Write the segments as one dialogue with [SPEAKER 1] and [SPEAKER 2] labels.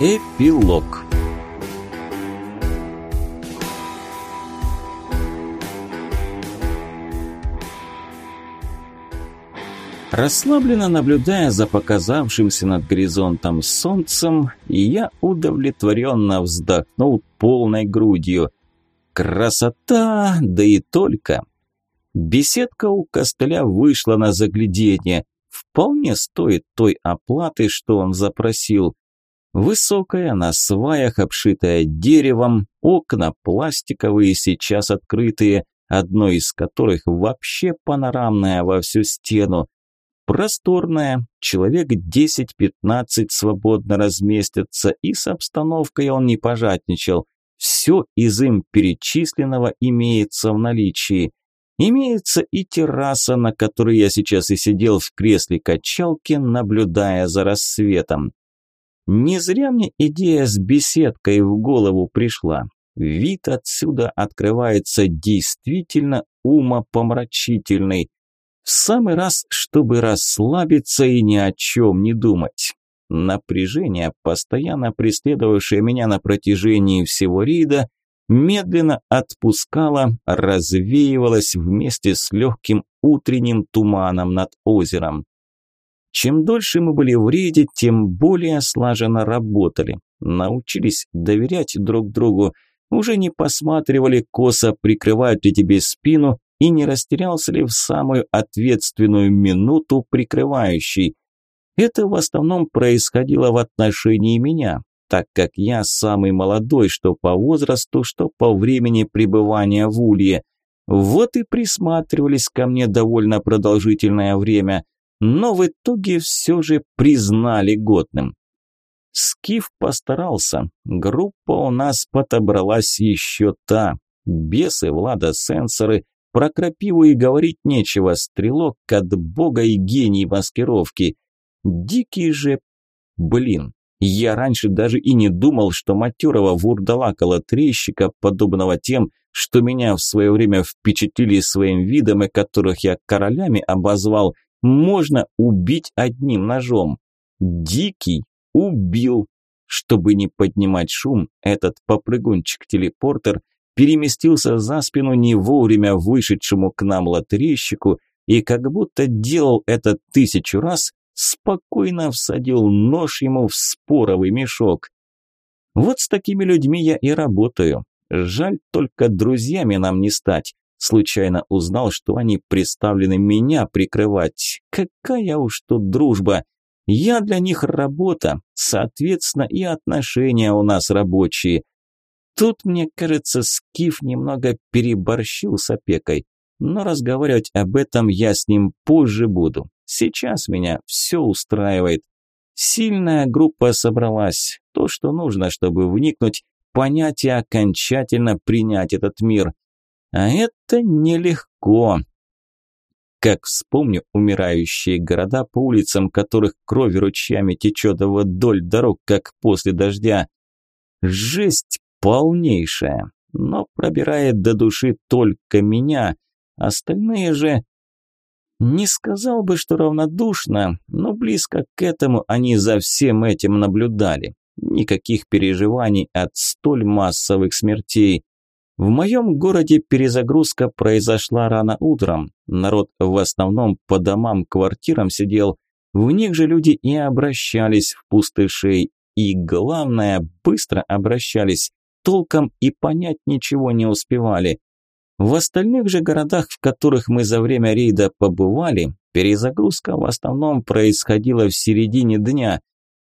[SPEAKER 1] Эпилог Расслабленно наблюдая за показавшимся над горизонтом солнцем, я удовлетворенно вздохнул полной грудью. Красота, да и только. Беседка у костыля вышла на заглядение. Вполне стоит той оплаты, что он запросил. Высокая, на сваях, обшитая деревом, окна пластиковые, сейчас открытые, одно из которых вообще панорамное во всю стену. Просторная, человек 10-15 свободно разместятся, и с обстановкой он не пожадничал. Все из им перечисленного имеется в наличии. Имеется и терраса, на которой я сейчас и сидел в кресле качалки, наблюдая за рассветом. Не зря мне идея с беседкой в голову пришла. Вид отсюда открывается действительно умопомрачительный. В самый раз, чтобы расслабиться и ни о чем не думать. Напряжение, постоянно преследовавшее меня на протяжении всего рейда, медленно отпускало, развеивалось вместе с легким утренним туманом над озером. Чем дольше мы были в рейде, тем более слаженно работали. Научились доверять друг другу, уже не посматривали косо, прикрывают ли тебе спину и не растерялся ли в самую ответственную минуту прикрывающий. Это в основном происходило в отношении меня, так как я самый молодой, что по возрасту, что по времени пребывания в Улье. Вот и присматривались ко мне довольно продолжительное время, но в итоге все же признали годным. Скиф постарался, группа у нас подобралась еще та. Бесы, Влада, сенсоры, про крапиву и говорить нечего, стрелок от бога и гений маскировки. Дикий же... Блин, я раньше даже и не думал, что матерого вурдалака-лотрейщика, подобного тем, что меня в свое время впечатлили своим видом и которых я королями обозвал, можно убить одним ножом. Дикий убил. Чтобы не поднимать шум, этот попрыгунчик-телепортер переместился за спину не вовремя вышедшему к нам лотерейщику и как будто делал это тысячу раз, спокойно всадил нож ему в споровый мешок. Вот с такими людьми я и работаю. Жаль только друзьями нам не стать. Случайно узнал, что они представлены меня прикрывать. Какая уж тут дружба. Я для них работа, соответственно, и отношения у нас рабочие. Тут, мне кажется, Скиф немного переборщил с опекой, но разговаривать об этом я с ним позже буду. Сейчас меня все устраивает. Сильная группа собралась, то, что нужно, чтобы вникнуть, понять и окончательно принять этот мир. А это нелегко. Как вспомню умирающие города, по улицам которых кровь ручьями течет вдоль дорог, как после дождя. Жесть полнейшая, но пробирает до души только меня. Остальные же... Не сказал бы, что равнодушно, но близко к этому они за всем этим наблюдали. Никаких переживаний от столь массовых смертей. В моем городе перезагрузка произошла рано утром. Народ в основном по домам, квартирам сидел. В них же люди и обращались в пустышей. И главное, быстро обращались толком и понять ничего не успевали. В остальных же городах, в которых мы за время рейда побывали, перезагрузка в основном происходила в середине дня.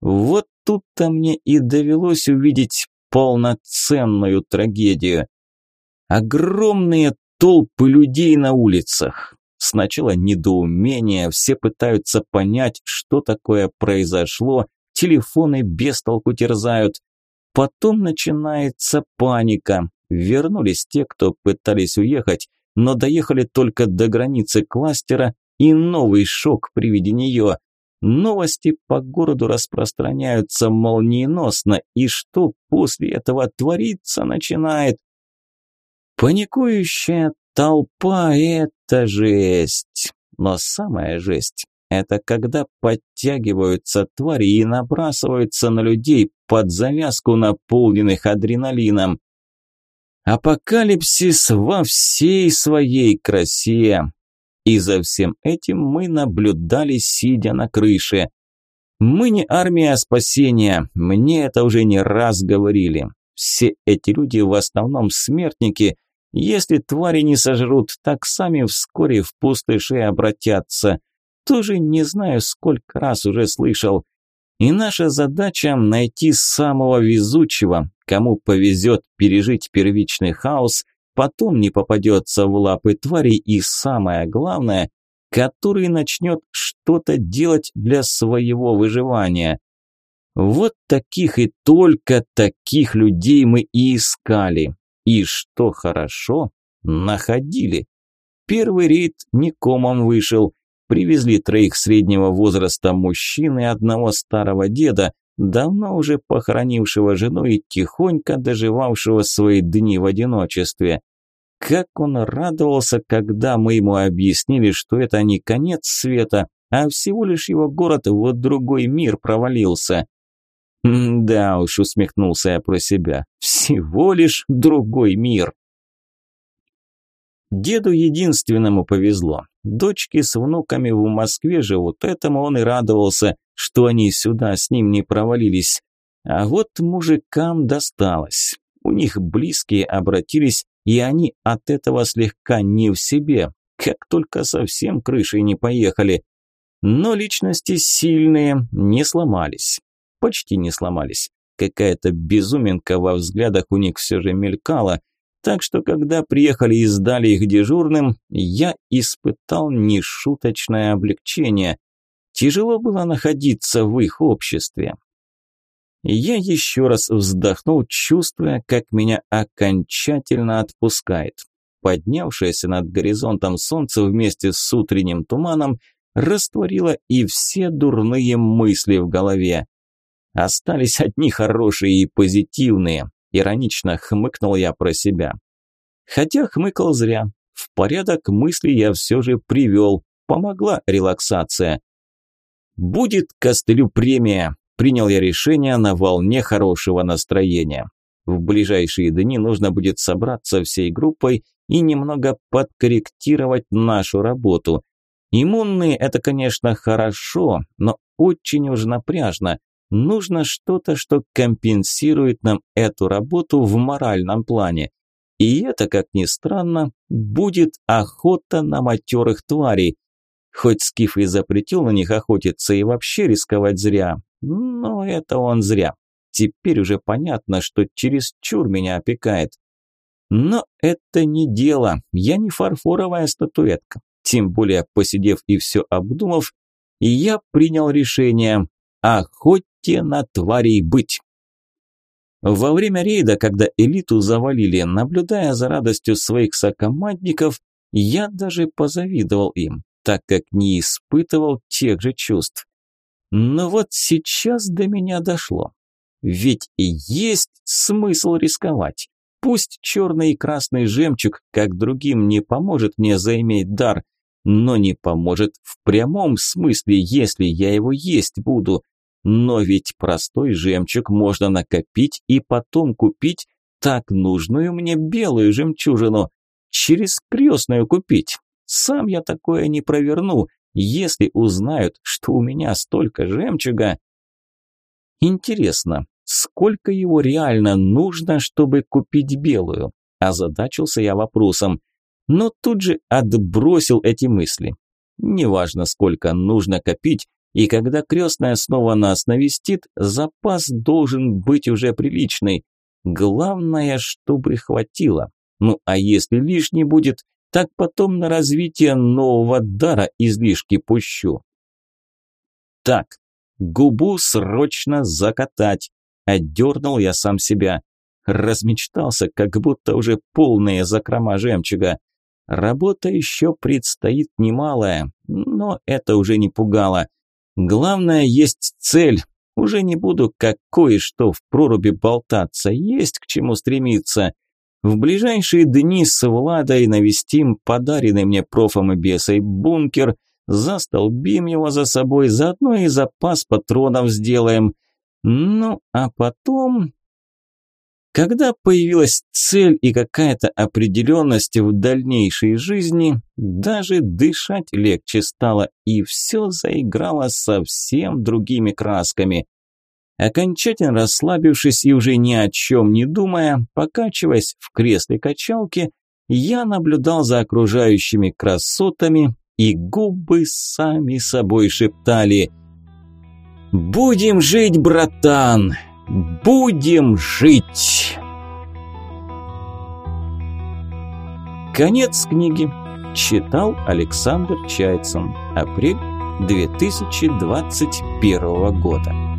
[SPEAKER 1] Вот тут-то мне и довелось увидеть полноценную трагедию. Огромные толпы людей на улицах. Сначала недоумение, все пытаются понять, что такое произошло, телефоны без толку терзают. Потом начинается паника. Вернулись те, кто пытались уехать, но доехали только до границы кластера, и новый шок при виде нее. Новости по городу распространяются молниеносно, и что после этого твориться начинает? Паникующая толпа – это жесть. Но самая жесть – это когда подтягиваются твари и набрасываются на людей, под завязку, наполненных адреналином. Апокалипсис во всей своей красе. И за всем этим мы наблюдали, сидя на крыше. Мы не армия спасения, мне это уже не раз говорили. Все эти люди в основном смертники. Если твари не сожрут, так сами вскоре в пустыши обратятся. Тоже не знаю, сколько раз уже слышал. И наша задача – найти самого везучего, кому повезет пережить первичный хаос, потом не попадется в лапы тварей и, самое главное, который начнет что-то делать для своего выживания. Вот таких и только таких людей мы и искали. И что хорошо, находили. Первый рейд никомом вышел. Привезли троих среднего возраста мужчин и одного старого деда, давно уже похоронившего жену и тихонько доживавшего свои дни в одиночестве. Как он радовался, когда мы ему объяснили, что это не конец света, а всего лишь его город в другой мир провалился. «Да уж», – усмехнулся я про себя, – «всего лишь другой мир». Деду единственному повезло. Дочки с внуками в Москве живут, этому он и радовался, что они сюда с ним не провалились. А вот мужикам досталось. У них близкие обратились, и они от этого слегка не в себе, как только совсем крышей не поехали. Но личности сильные не сломались. Почти не сломались. Какая-то безуминка во взглядах у них все же мелькала – так что, когда приехали и сдали их дежурным, я испытал нешуточное облегчение. Тяжело было находиться в их обществе. Я еще раз вздохнул, чувствуя, как меня окончательно отпускает. Поднявшееся над горизонтом солнце вместе с утренним туманом растворило и все дурные мысли в голове. Остались одни хорошие и позитивные. Иронично хмыкнул я про себя. Хотя хмыкал зря. В порядок мысли я все же привел. Помогла релаксация. «Будет костылю премия», – принял я решение на волне хорошего настроения. В ближайшие дни нужно будет собраться всей группой и немного подкорректировать нашу работу. Иммунные – это, конечно, хорошо, но очень уж напряжно. Нужно что-то, что компенсирует нам эту работу в моральном плане. И это, как ни странно, будет охота на матерых тварей. Хоть Скиф и запретил на них охотиться и вообще рисковать зря, но это он зря. Теперь уже понятно, что чересчур меня опекает. Но это не дело, я не фарфоровая статуэтка. Тем более, посидев и все обдумав, я принял решение охоте на тварей быть. Во время рейда, когда элиту завалили, наблюдая за радостью своих сокомандников, я даже позавидовал им, так как не испытывал тех же чувств. Но вот сейчас до меня дошло. Ведь и есть смысл рисковать. Пусть черный и красный жемчуг, как другим, не поможет мне заиметь дар, но не поможет в прямом смысле, если я его есть буду. Но ведь простой жемчуг можно накопить и потом купить так нужную мне белую жемчужину. Через крестную купить. Сам я такое не проверну, если узнают, что у меня столько жемчуга. Интересно, сколько его реально нужно, чтобы купить белую? Озадачился я вопросом, но тут же отбросил эти мысли. Неважно, сколько нужно копить, и когда крестная снова нас навестит, запас должен быть уже приличный. Главное, чтобы хватило. Ну а если лишний будет, так потом на развитие нового дара излишки пущу. Так, губу срочно закатать. Отдернул я сам себя. Размечтался, как будто уже полные закрома жемчуга. Работа еще предстоит немалая, но это уже не пугало. Главное, есть цель. Уже не буду как кое-что в проруби болтаться, есть к чему стремиться. В ближайшие дни с Владой навестим подаренный мне профом и бесой бункер, застолбим его за собой, заодно и запас патронов сделаем. Ну, а потом... Когда появилась цель и какая-то определенность в дальнейшей жизни, даже дышать легче стало, и все заиграло совсем другими красками. Окончательно расслабившись и уже ни о чем не думая, покачиваясь в кресле качалки, я наблюдал за окружающими красотами, и губы сами собой шептали «Будем жить, братан! Будем жить!» Конец книги. Читал Александр Чайцин. Апрель 2021 года.